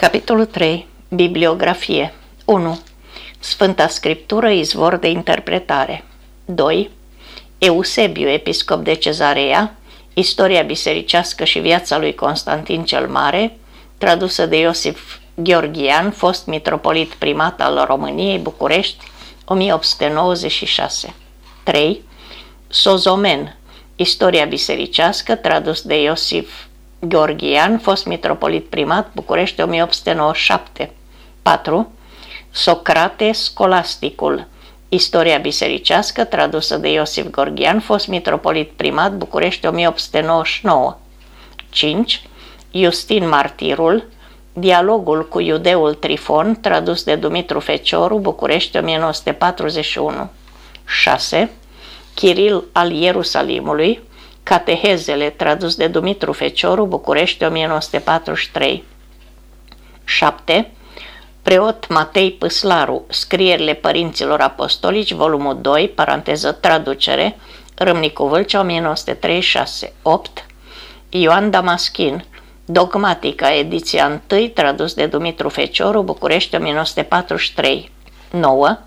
Capitolul 3. Bibliografie 1. Sfânta Scriptură, izvor de interpretare 2. Eusebiu, episcop de Cezarea, Istoria bisericească și viața lui Constantin cel Mare, tradusă de Iosif Gheorghian, fost mitropolit primat al României, București, 1896 3. Sozomen, Istoria bisericească, tradus de Iosif Gheorghian, fost mitropolit primat, București 1897. 4. Socrate Scolasticul, Istoria bisericească, tradusă de Iosif Gheorghian, fost mitropolit primat, București 1899. 5. Justin Martirul, Dialogul cu iudeul Trifon, tradus de Dumitru Fecioru, București 1941. 6. Chiril al Ierusalimului, Catehezele, tradus de Dumitru Fecioru, București, 1943. 7. Preot Matei Păslaru, Scrierile Părinților Apostolici, volumul 2, paranteză traducere, Râmnicu Vâlcea, 1936. 8. Ioan Damaschin, Dogmatica, ediția 1, tradus de Dumitru Fecioru, București, 1943. 9.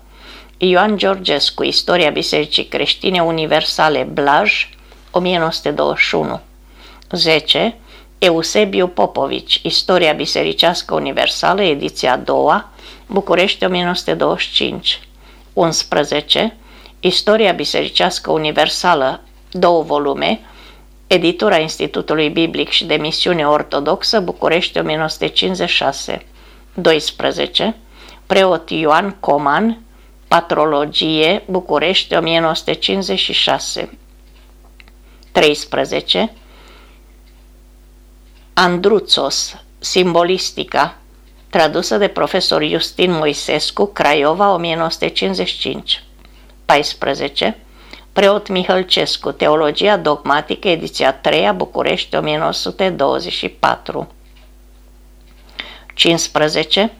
Ioan Georgescu, Istoria Bisericii Creștine Universale, Blaj, 1921 10. Eusebiu Popovici, Istoria Bisericească Universală, ediția a doua, București 1925 11. Istoria Bisericească Universală, două volume, editura Institutului Biblic și de Misiune Ortodoxă, București 1956 12. Preot Ioan Coman, Patrologie, București 1956 13. Andruțos, Simbolistica, tradusă de profesor Justin Moisescu, Craiova, 1955. 14. Preot Mihălcescu, Teologia dogmatică, ediția 3 București, 1924. 15.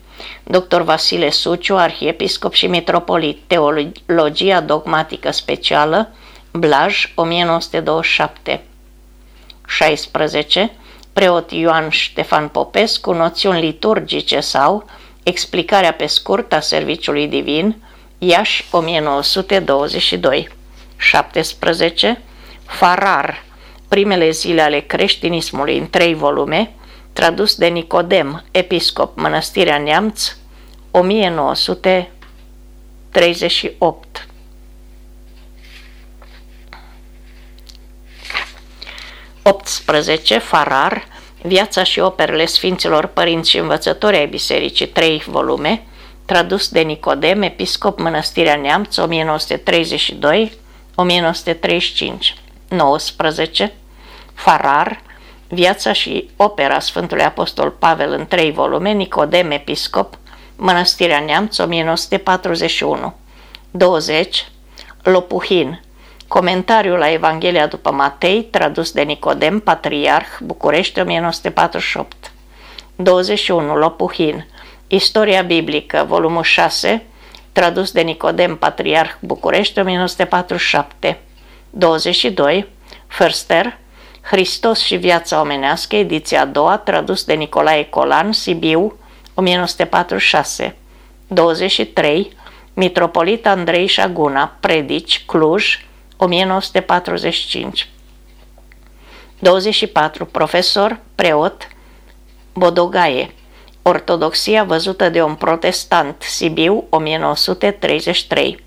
Dr. Vasile Suciu, arhiepiscop și mitropolit, Teologia dogmatică specială, Blaj, 1927 16. Preot Ioan Ștefan Popescu, noțiuni liturgice sau explicarea pe scurt a serviciului divin, Iași, 1922 17. Farar, primele zile ale creștinismului în trei volume, tradus de Nicodem, episcop Mănăstirea Neamț, 1938 18. Farar, Viața și operele Sfinților Părinți și Învățători ai Bisericii, 3 volume, tradus de Nicodem, episcop Mănăstirea Neamț, 1932-1935. 19. Farar, Viața și opera Sfântului Apostol Pavel în 3 volume, Nicodem, episcop, Mănăstirea Neamț, 1941. 20. Lopuhin, Comentariul la Evanghelia după Matei, tradus de Nicodem, Patriarh, București, 1948. 21. Lopuhin. Istoria biblică, volumul 6, tradus de Nicodem, Patriarh, București, 1947. 22. Förster. Hristos și viața omenească, ediția a doua, tradus de Nicolae Colan, Sibiu, 1946. 23. Mitropolit Andrei Șaguna, Predici, Cluj, 1945 24. Profesor, preot, Bodogaie Ortodoxia văzută de un protestant, Sibiu, 1933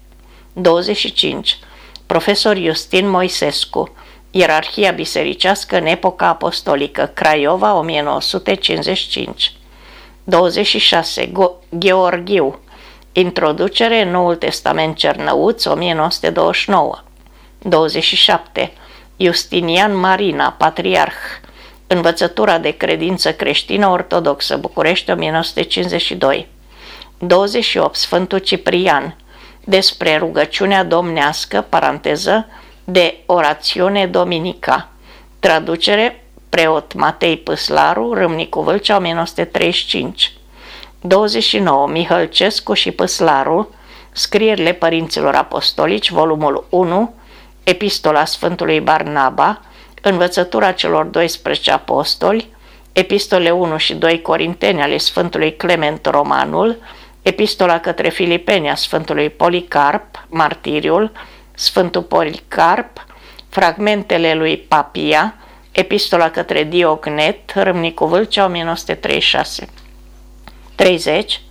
25. Profesor Justin Moisescu Ierarhia bisericească în epoca apostolică, Craiova, 1955 26. Gheorghiu Introducere în Noul Testament Cernăuț, 1929 27. Justinian Marina, patriarh, Învățătura de credință creștină ortodoxă, București 1952. 28. Sfântul Ciprian, despre rugăciunea domnească, paranteză, de orațiune dominica. Traducere, preot Matei Păslaru, Râmnicu Vâlcea, 1935. 29. Mihălcescu și Păslaru, Scrierile Părinților Apostolici, volumul 1, Epistola Sfântului Barnaba, Învățătura celor 12 apostoli, epistole 1 și 2 Corinteni ale Sfântului Clement Romanul, epistola către Filipeni a Sfântului Policarp, martiriul, Sfântul Policarp, fragmentele lui Papia, epistola către Diognet, Râmnicu Vâlcea, 1936. 30.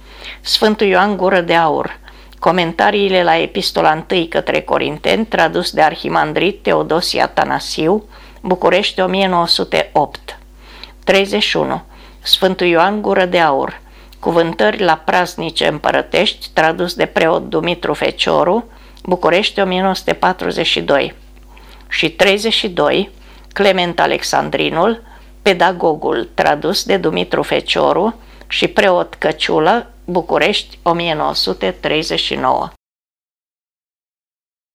Sfântul Ioan Gură de Aur, comentariile la epistola 1 către Corinteni, tradus de Arhimandrit Teodosia Tanasiu, București 1908. 31. Sfântul Ioan Gură de Aur, Cuvântări la praznice împărătești, tradus de preot Dumitru Fecioru, București 1942. Și 32. Clement Alexandrinul, Pedagogul, tradus de Dumitru Fecioru și preot Căciulă, București 1939.